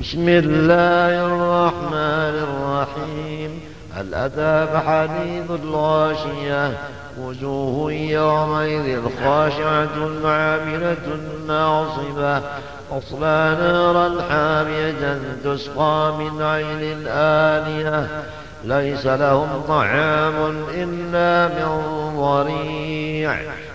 بسم الله الرحمن الرحيم. هل أتاك حديث الغاشية؟ وجوه يومئذ خاشعة عاملة ناصبة. تصلى نارا حامية تسقى من عين آنية. ليس لهم طعام إلا من ضريع.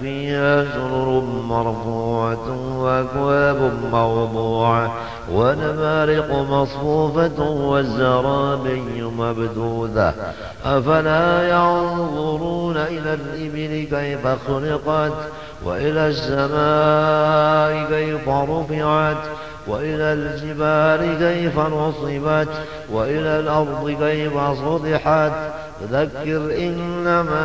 فيها سرر مرفوعة وأكواب موضوعة ونمارق مصفوفة والزرابي مبدوثة أفلا ينظرون إلى الإبل كيف خلقت؟ وإلى السماء كيف رفعت؟ وإلى الجبال كيف نصبت؟ وإلى الأرض كيف سطحت فذكر إنما